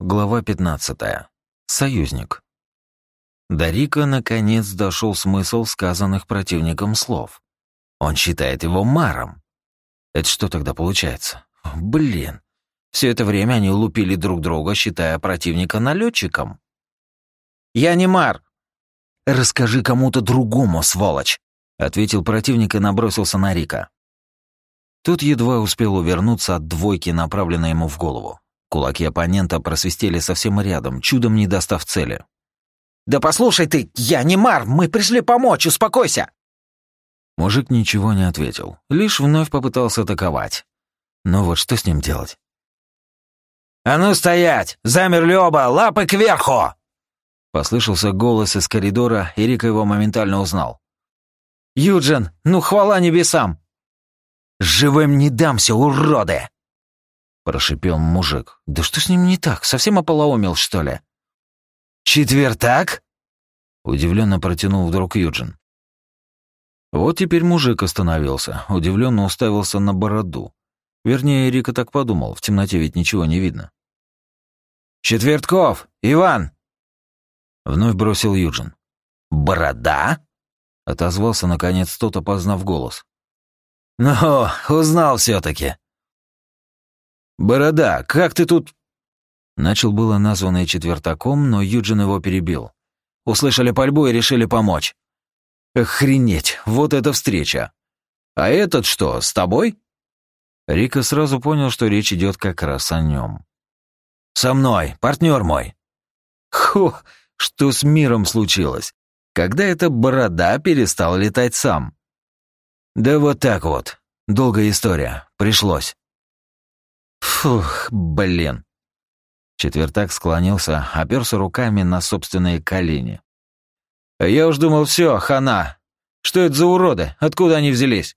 Глава 15. Союзник. До Рика наконец дошел смысл сказанных противником слов. Он считает его маром. Это что тогда получается? Блин. Все это время они лупили друг друга, считая противника налетчиком. «Я не мар!» «Расскажи кому-то другому, сволочь!» ответил противник и набросился на Рика. Тут едва успел увернуться от двойки, направленной ему в голову. Кулаки оппонента просвистели совсем рядом, чудом не достав цели. «Да послушай ты, я не Мар, мы пришли помочь, успокойся!» Мужик ничего не ответил, лишь вновь попытался атаковать. Но вот что с ним делать? «А ну стоять! Замерли оба! Лапы кверху!» Послышался голос из коридора, и Рика его моментально узнал. «Юджин, ну хвала небесам!» «Живым не дамся, уроды!» Прошипел мужик. «Да что с ним не так? Совсем ополоумел, что ли?» «Четвертак?» Удивленно протянул вдруг Юджин. Вот теперь мужик остановился, удивленно уставился на бороду. Вернее, Рика так подумал, в темноте ведь ничего не видно. «Четвертков! Иван!» Вновь бросил Юджин. «Борода?» Отозвался, наконец, тот, опознав голос. «Ну, узнал все таки «Борода, как ты тут...» Начал было названный четвертаком, но Юджин его перебил. Услышали пальбу и решили помочь. «Охренеть, вот эта встреча! А этот что, с тобой?» Рика сразу понял, что речь идет как раз о нем. «Со мной, партнер мой!» «Ху, что с миром случилось? когда эта борода перестал летать сам. Да вот так вот. Долгая история. Пришлось. Фух, блин. Четвертак склонился, оперся руками на собственные колени. «Я уж думал, все, хана. Что это за уроды? Откуда они взялись?»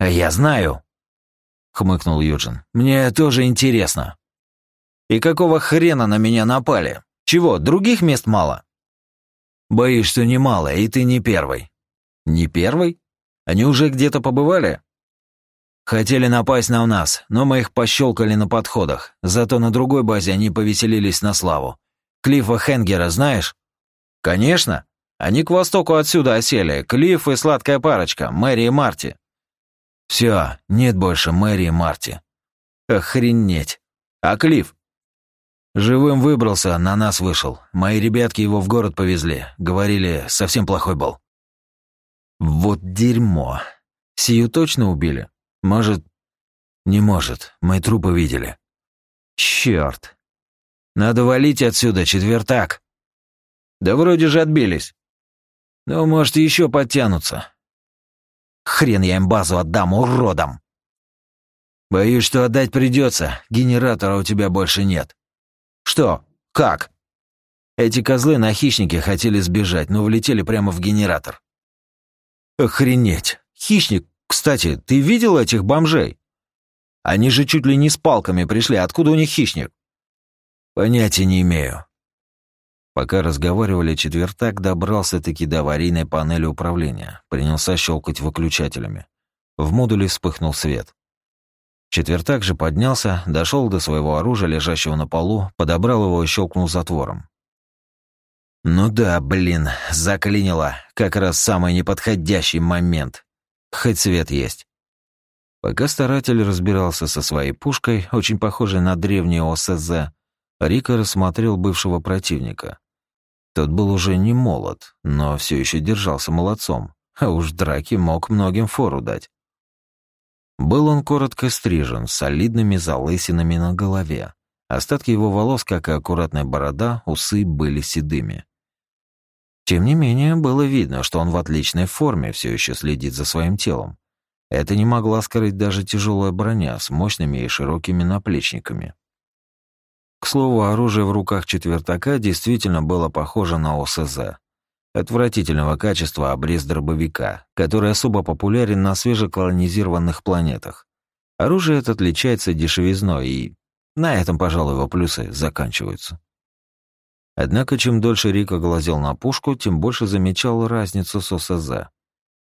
«Я знаю», — хмыкнул Юджин. «Мне тоже интересно». «И какого хрена на меня напали? Чего, других мест мало?» Боюсь, что немало, и ты не первый. Не первый? Они уже где-то побывали? Хотели напасть на нас, но мы их пощелкали на подходах. Зато на другой базе они повеселились на славу. Клиффа Хенгера знаешь? Конечно. Они к востоку отсюда осели. Клифф и сладкая парочка, Мэри и Марти. Все, нет больше Мэри и Марти. Охренеть. А Клифф? Живым выбрался, на нас вышел. Мои ребятки его в город повезли. Говорили, совсем плохой был. Вот дерьмо. Сию точно убили? Может... Не может. Мы трупы видели. Черт. Надо валить отсюда, четвертак. Да вроде же отбились. Ну, может, еще подтянутся. Хрен я им базу отдам, уродам. Боюсь, что отдать придется. Генератора у тебя больше нет. Что? Как? Эти козлы на хищнике хотели сбежать, но влетели прямо в генератор. Охренеть. Хищник, кстати, ты видел этих бомжей? Они же чуть ли не с палками пришли. Откуда у них хищник? Понятия не имею. Пока разговаривали, четвертак добрался-таки до аварийной панели управления, принялся щелкать выключателями. В модуле вспыхнул свет. Четвертак же поднялся, дошел до своего оружия, лежащего на полу, подобрал его и щелкнул затвором. Ну да, блин, заклинило. Как раз самый неподходящий момент. Хоть свет есть. Пока старатель разбирался со своей пушкой, очень похожей на древнюю ОСЗ, Рика рассмотрел бывшего противника. Тот был уже не молод, но все еще держался молодцом, а уж драки мог многим фору дать. Был он коротко стрижен, с солидными залысинами на голове. Остатки его волос, как и аккуратная борода, усы были седыми. Тем не менее, было видно, что он в отличной форме все еще следит за своим телом. Это не могла скрыть даже тяжелая броня с мощными и широкими наплечниками. К слову, оружие в руках четвертака действительно было похоже на ОСЗ. Отвратительного качества обрез дробовика, который особо популярен на свежеколонизированных планетах. Оружие это отличается дешевизной, и на этом, пожалуй, его плюсы заканчиваются. Однако, чем дольше Рика глазел на пушку, тем больше замечал разницу с ОСЗ.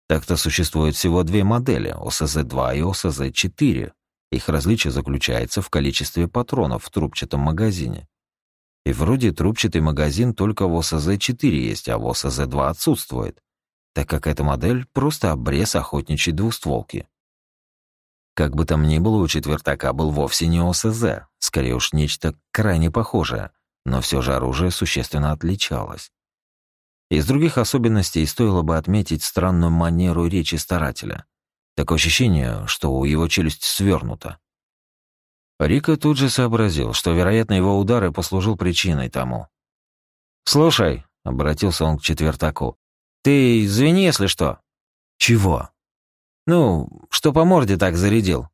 Так-то существует всего две модели — ОСЗ-2 и ОСЗ-4. Их различие заключается в количестве патронов в трубчатом магазине. И вроде трубчатый магазин только в ОСЗ-4 есть, а в ОСЗ-2 отсутствует, так как эта модель просто обрез охотничьей двустволки. Как бы там ни было, у четвертака был вовсе не ОСЗ, скорее уж нечто крайне похожее, но все же оружие существенно отличалось. Из других особенностей стоило бы отметить странную манеру речи старателя. Такое ощущение, что у его челюсть свернута. Рика тут же сообразил, что, вероятно, его удар и послужил причиной тому. «Слушай», — обратился он к четвертаку, — «ты извини, если что». «Чего?» «Ну, что по морде так зарядил».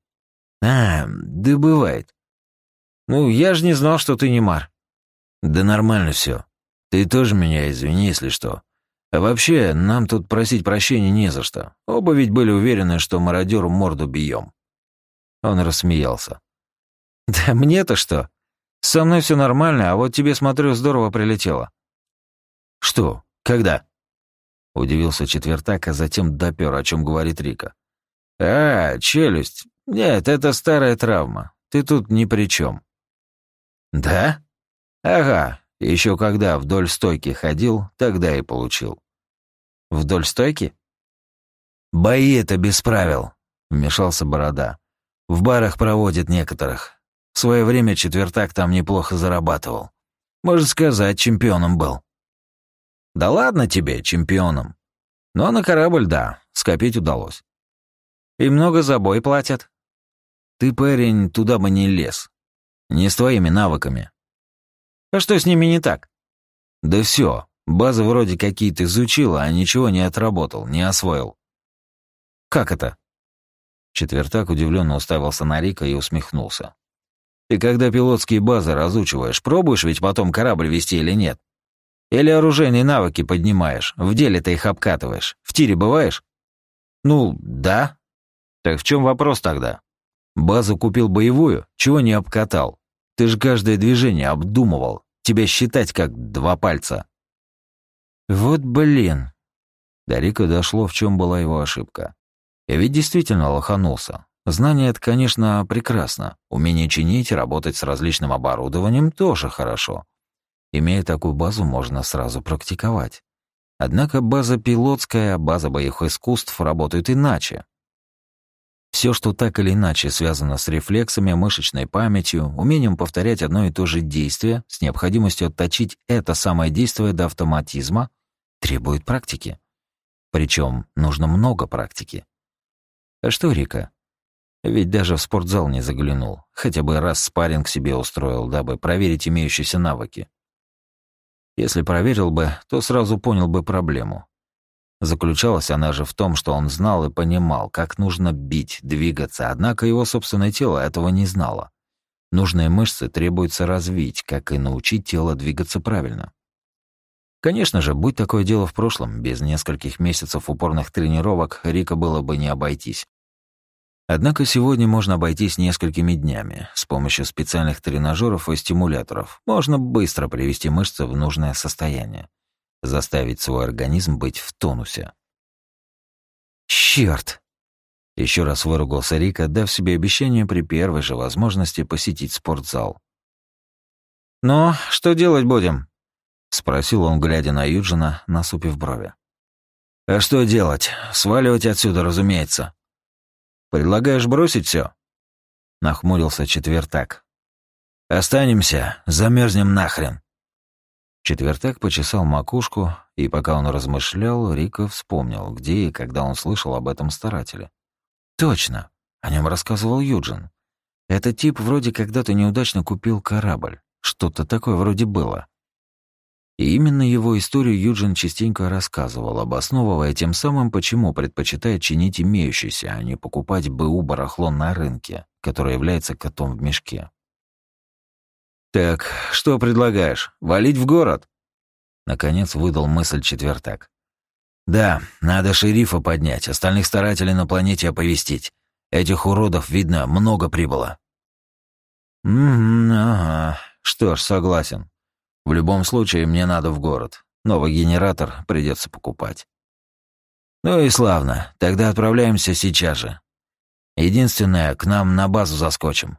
«А, да бывает». «Ну, я же не знал, что ты не мар». «Да нормально все. Ты тоже меня извини, если что. А вообще, нам тут просить прощения не за что. Оба ведь были уверены, что мародеру морду бьем. Он рассмеялся. «Да мне-то что? Со мной все нормально, а вот тебе, смотрю, здорово прилетело». «Что? Когда?» Удивился четвертак, а затем допер, о чем говорит Рика. «А, челюсть. Нет, это старая травма. Ты тут ни при чем. «Да?» «Ага, еще когда вдоль стойки ходил, тогда и получил. Вдоль стойки? Бои это без правил, вмешался Борода. В барах проводят некоторых. В свое время четвертак там неплохо зарабатывал. Можно сказать, чемпионом был. Да ладно тебе, чемпионом. Но на корабль, да, скопить удалось. И много за бой платят. Ты, парень, туда бы не лез. Не с твоими навыками. А что с ними не так? Да все, базы вроде какие-то изучил, а ничего не отработал, не освоил. Как это? Четвертак удивленно уставился на Рика и усмехнулся. Ты когда пилотские базы разучиваешь, пробуешь ведь потом корабль вести или нет? Или оружейные навыки поднимаешь, в деле ты их обкатываешь, в тире бываешь? Ну, да. Так в чем вопрос тогда? Базу купил боевую, чего не обкатал? Ты же каждое движение обдумывал. Тебя считать как два пальца. Вот блин. До Рика дошло, в чем была его ошибка. Я ведь действительно лоханулся. Знание — это, конечно, прекрасно. Умение чинить, работать с различным оборудованием тоже хорошо. Имея такую базу, можно сразу практиковать. Однако база пилотская, база боевых искусств работают иначе. Все, что так или иначе связано с рефлексами, мышечной памятью, умением повторять одно и то же действие, с необходимостью отточить это самое действие до автоматизма, требует практики. Причем нужно много практики. А что, Рика? Ведь даже в спортзал не заглянул, хотя бы раз спарринг себе устроил, дабы проверить имеющиеся навыки. Если проверил бы, то сразу понял бы проблему. Заключалась она же в том, что он знал и понимал, как нужно бить, двигаться, однако его собственное тело этого не знало. Нужные мышцы требуется развить, как и научить тело двигаться правильно. Конечно же, будь такое дело в прошлом, без нескольких месяцев упорных тренировок Рика было бы не обойтись. Однако сегодня можно обойтись несколькими днями. С помощью специальных тренажеров и стимуляторов можно быстро привести мышцы в нужное состояние заставить свой организм быть в тонусе. Черт! Еще раз выругался Рика, дав себе обещание при первой же возможности посетить спортзал. «Ну, что делать будем?» — спросил он, глядя на Юджина, насупив брови. «А что делать? Сваливать отсюда, разумеется. Предлагаешь бросить все? Нахмурился четвертак. «Останемся, замерзнем нахрен». Четвертак почесал макушку, и пока он размышлял, Рика вспомнил, где и когда он слышал об этом старателе. Точно, о нем рассказывал Юджин. Этот тип вроде когда-то неудачно купил корабль. Что-то такое вроде было. И именно его историю Юджин частенько рассказывал, обосновывая тем самым, почему предпочитает чинить имеющийся, а не покупать БУ барахло на рынке, которое является котом в мешке. «Так, что предлагаешь? Валить в город?» Наконец выдал мысль четвертак. «Да, надо шерифа поднять, остальных старателей на планете оповестить. Этих уродов, видно, много прибыло». «Угу, ага. Что ж, согласен. В любом случае, мне надо в город. Новый генератор придется покупать». «Ну и славно. Тогда отправляемся сейчас же. Единственное, к нам на базу заскочим.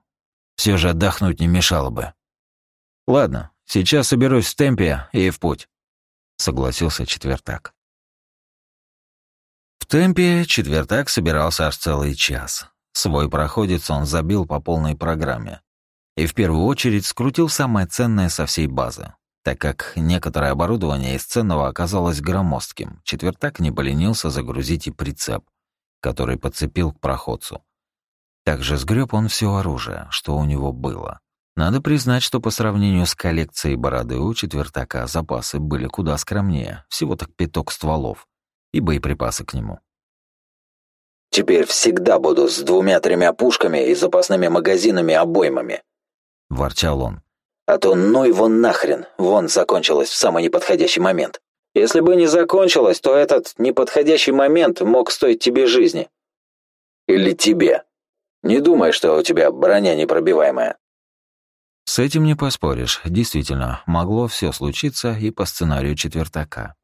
Все же отдохнуть не мешало бы». Ладно, Сейчас соберусь в темпе и в путь», — согласился Четвертак. В темпе Четвертак собирался аж целый час. Свой проходец он забил по полной программе. И в первую очередь скрутил самое ценное со всей базы. Так как некоторое оборудование из ценного оказалось громоздким, Четвертак не поленился загрузить и прицеп, который подцепил к проходцу. Также сгреб он все оружие, что у него было. Надо признать, что по сравнению с коллекцией бороды у четвертака запасы были куда скромнее, всего так пяток стволов и боеприпасы к нему. «Теперь всегда буду с двумя-тремя пушками и запасными магазинами-обоймами», — ворчал он. «А то ну его нахрен, вон закончилось в самый неподходящий момент. Если бы не закончилось, то этот неподходящий момент мог стоить тебе жизни. Или тебе. Не думай, что у тебя броня непробиваемая». С этим не поспоришь. Действительно, могло все случиться и по сценарию четвертака.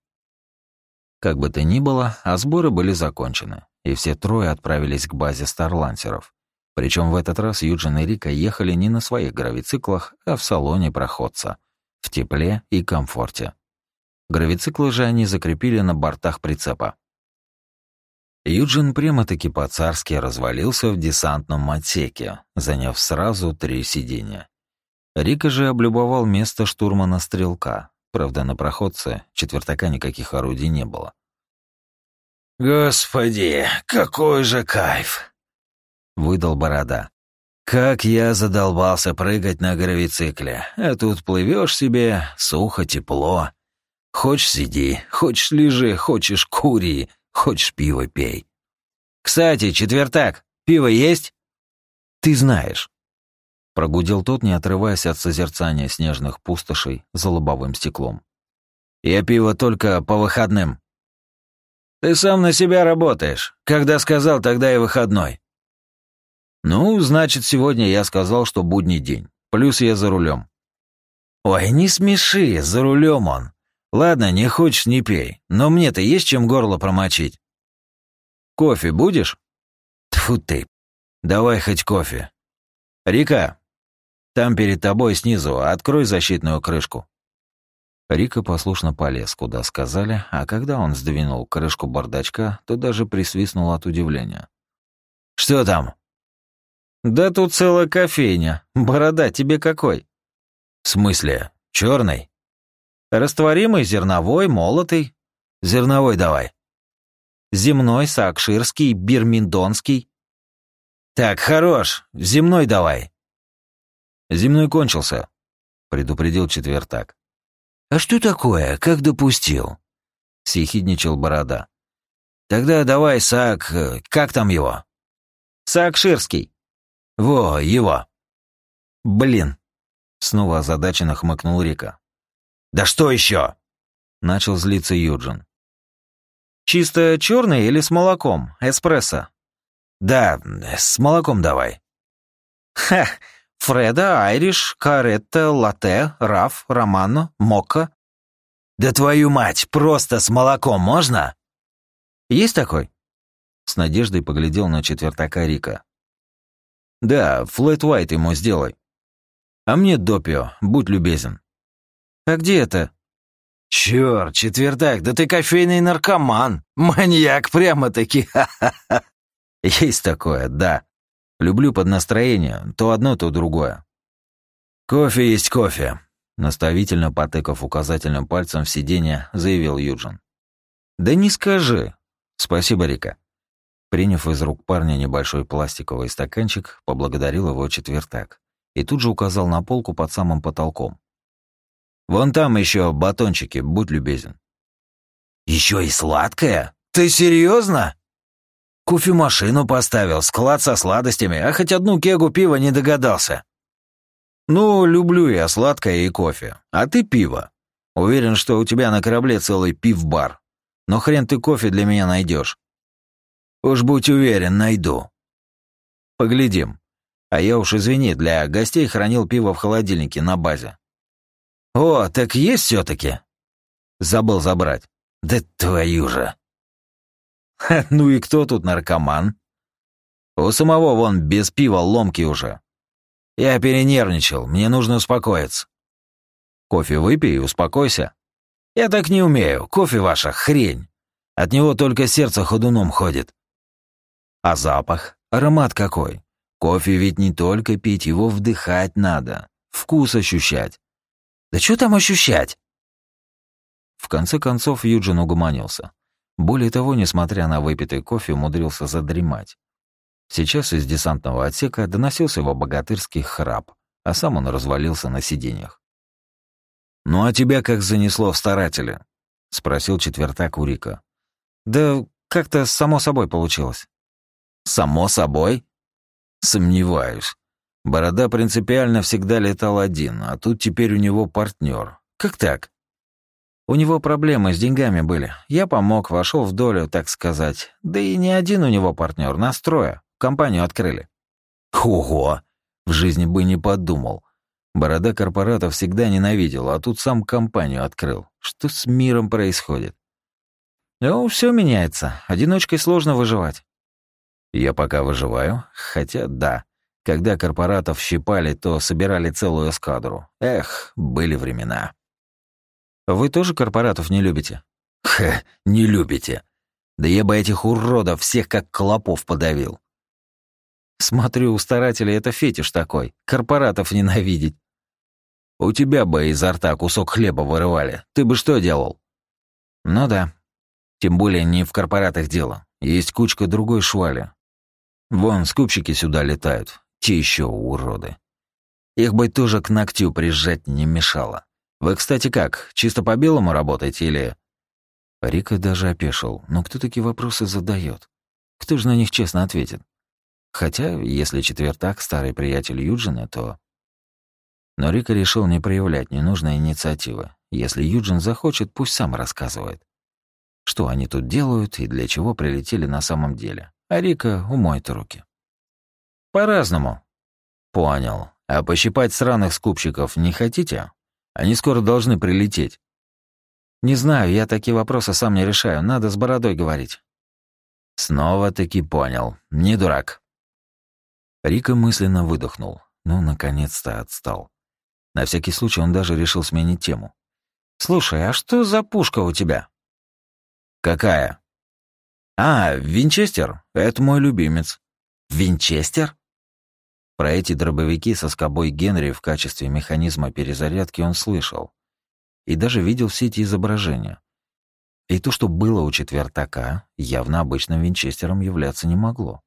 Как бы то ни было, а сборы были закончены, и все трое отправились к базе старлансеров. Причем в этот раз Юджин и Рика ехали не на своих гравициклах, а в салоне проходца, в тепле и комфорте. Гравициклы же они закрепили на бортах прицепа. Юджин прямо-таки по-царски развалился в десантном отсеке, заняв сразу три сиденья. Рика же облюбовал место штурмана-стрелка. Правда, на проходце четвертака никаких орудий не было. «Господи, какой же кайф!» — выдал Борода. «Как я задолбался прыгать на гравицикле, а тут плывешь себе, сухо, тепло. Хочешь сиди, хочешь лежи, хочешь кури, хочешь пиво пей. Кстати, четвертак, пиво есть?» «Ты знаешь». Прогудел тот, не отрываясь от созерцания снежных пустошей за лобовым стеклом. «Я пиво только по выходным». «Ты сам на себя работаешь. Когда сказал, тогда и выходной». «Ну, значит, сегодня я сказал, что будний день. Плюс я за рулем. «Ой, не смеши, за рулем он. Ладно, не хочешь, не пей. Но мне-то есть чем горло промочить». «Кофе будешь?» Тфу ты. Давай хоть кофе. Рика, там перед тобой снизу открой защитную крышку». Рика послушно полез, куда сказали, а когда он сдвинул крышку бардачка, то даже присвистнул от удивления. «Что там?» «Да тут целая кофейня. Борода тебе какой?» «В смысле? черный? «Растворимый, зерновой, молотый». «Зерновой давай». «Земной, сакширский, бирминдонский». «Так, хорош. Земной давай». «Земной кончился», — предупредил четвертак. «А что такое? Как допустил?» — съехидничал Борода. «Тогда давай, Сак... Как там его?» «Сак Ширский». «Во, его». «Блин!» — снова озадаченно хмыкнул Рика. «Да что еще?» — начал злиться Юджин. «Чисто черный или с молоком? Эспрессо?» «Да, с молоком давай». «Ха! Фреда, Айриш, Каретта, Латте, Раф, Романо, Мокко. Да твою мать, просто с молоком можно? Есть такой? С надеждой поглядел на четвертака Рика. Да, флэт White ему сделай. А мне допио, будь любезен. А где это? Чёрт, четвертак, да ты кофейный наркоман. Маньяк прямо-таки. Есть такое, да. Люблю под настроение, то одно, то другое. Кофе есть кофе, наставительно потыкав указательным пальцем в сиденье, заявил Юджин. Да не скажи. Спасибо, Рика. Приняв из рук парня небольшой пластиковый стаканчик, поблагодарил его четвертак и тут же указал на полку под самым потолком. «Вон там еще батончики, будь любезен». Еще и сладкое? Ты серьезно? Кофемашину поставил, склад со сладостями, а хоть одну кегу пива не догадался. Ну, люблю я сладкое и кофе. А ты пиво. Уверен, что у тебя на корабле целый пив-бар. Но хрен ты кофе для меня найдешь. Уж будь уверен, найду. Поглядим. А я уж, извини, для гостей хранил пиво в холодильнике на базе. О, так есть все таки Забыл забрать. Да твою же. ну и кто тут наркоман? У самого вон без пива ломки уже. Я перенервничал, мне нужно успокоиться. Кофе выпей и успокойся. Я так не умею, кофе ваша хрень. От него только сердце ходуном ходит. А запах? Аромат какой? Кофе ведь не только пить, его вдыхать надо, вкус ощущать. Да что там ощущать? В конце концов Юджин угомонился. Более того, несмотря на выпитый кофе, умудрился задремать. Сейчас из десантного отсека доносился его богатырский храп, а сам он развалился на сиденьях. «Ну а тебя как занесло в старателя?» — спросил четвертак у Рика. «Да как-то само собой получилось». «Само собой?» «Сомневаюсь. Борода принципиально всегда летал один, а тут теперь у него партнер. Как так?» «У него проблемы с деньгами были. Я помог, вошел в долю, так сказать. Да и не один у него партнер, нас трое. Компанию открыли». «Ого! В жизни бы не подумал. Борода корпората всегда ненавидел, а тут сам компанию открыл. Что с миром происходит?» «Ну, все меняется. Одиночкой сложно выживать». «Я пока выживаю. Хотя да, когда корпоратов щипали, то собирали целую эскадру. Эх, были времена». «Вы тоже корпоратов не любите?» «Ха, не любите. Да я бы этих уродов всех как клопов подавил». «Смотрю, у старателей это фетиш такой, корпоратов ненавидеть». «У тебя бы изо рта кусок хлеба вырывали. Ты бы что делал?» «Ну да. Тем более не в корпоратах дело. Есть кучка другой швали. Вон, скупщики сюда летают. Те еще уроды. Их бы тоже к ногтю прижать не мешало. Вы, кстати, как, чисто по белому работаете или...» Рика даже опешил. Но кто такие вопросы задает? Кто же на них честно ответит? Хотя, если четвертак старый приятель Юджина, то... Но Рика решил не проявлять ненужной инициативы. Если Юджин захочет, пусть сам рассказывает. Что они тут делают и для чего прилетели на самом деле. А Рика умоет руки. По-разному. Понял. А пощипать сраных скупщиков не хотите? Они скоро должны прилететь. Не знаю, я такие вопросы сам не решаю. Надо с бородой говорить. Снова-таки понял. Не дурак. Рика мысленно выдохнул. Ну, наконец-то отстал. На всякий случай он даже решил сменить тему. «Слушай, а что за пушка у тебя?» «Какая?» «А, Винчестер. Это мой любимец». «Винчестер?» Про эти дробовики со скобой Генри в качестве механизма перезарядки он слышал. И даже видел все эти изображения. И то, что было у четвертака, явно обычным винчестером являться не могло.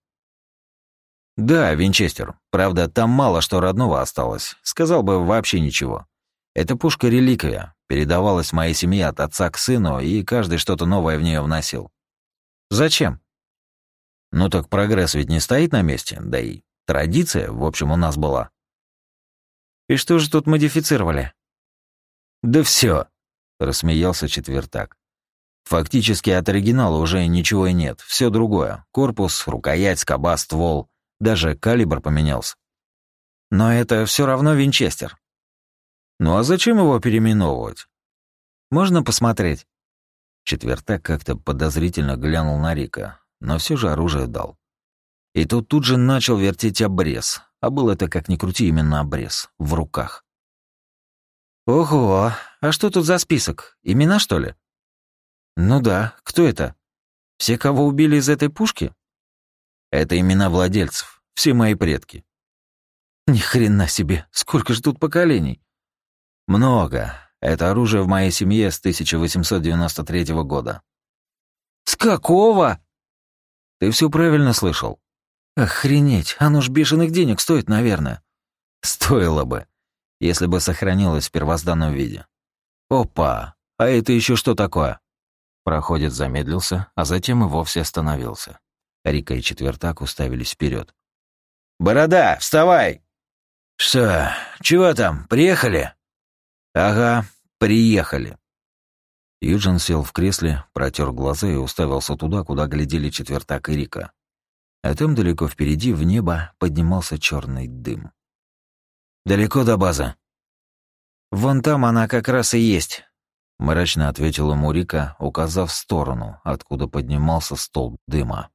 «Да, Винчестер. Правда, там мало что родного осталось. Сказал бы, вообще ничего. Эта пушка — реликвия. Передавалась моей семье от отца к сыну, и каждый что-то новое в нее вносил. Зачем? Ну так прогресс ведь не стоит на месте, да и Традиция, в общем, у нас была. И что же тут модифицировали? Да все, рассмеялся четвертак. Фактически от оригинала уже ничего и нет, все другое. Корпус, рукоять, скоба, ствол, даже калибр поменялся. Но это все равно винчестер. Ну а зачем его переименовывать? Можно посмотреть? Четвертак как-то подозрительно глянул на Рика, но все же оружие дал. И тот тут же начал вертеть обрез. А был это, как ни крути, именно обрез. В руках. «Ого, а что тут за список? Имена, что ли?» «Ну да, кто это? Все, кого убили из этой пушки?» «Это имена владельцев, все мои предки». «Ни хрена себе, сколько же тут поколений?» «Много. Это оружие в моей семье с 1893 года». «С какого?» «Ты все правильно слышал. Охренеть, оно ж бешеных денег стоит, наверное. Стоило бы, если бы сохранилось в первозданном виде. Опа, а это еще что такое? Проходит замедлился, а затем и вовсе остановился. Рика и Четвертак уставились вперед. «Борода, вставай!» «Что? Чего там? Приехали?» «Ага, приехали». Юджин сел в кресле, протер глаза и уставился туда, куда глядели Четвертак и Рика а там далеко впереди в небо поднимался черный дым. «Далеко до базы?» «Вон там она как раз и есть», — мрачно ответила Мурика, указав в сторону, откуда поднимался столб дыма.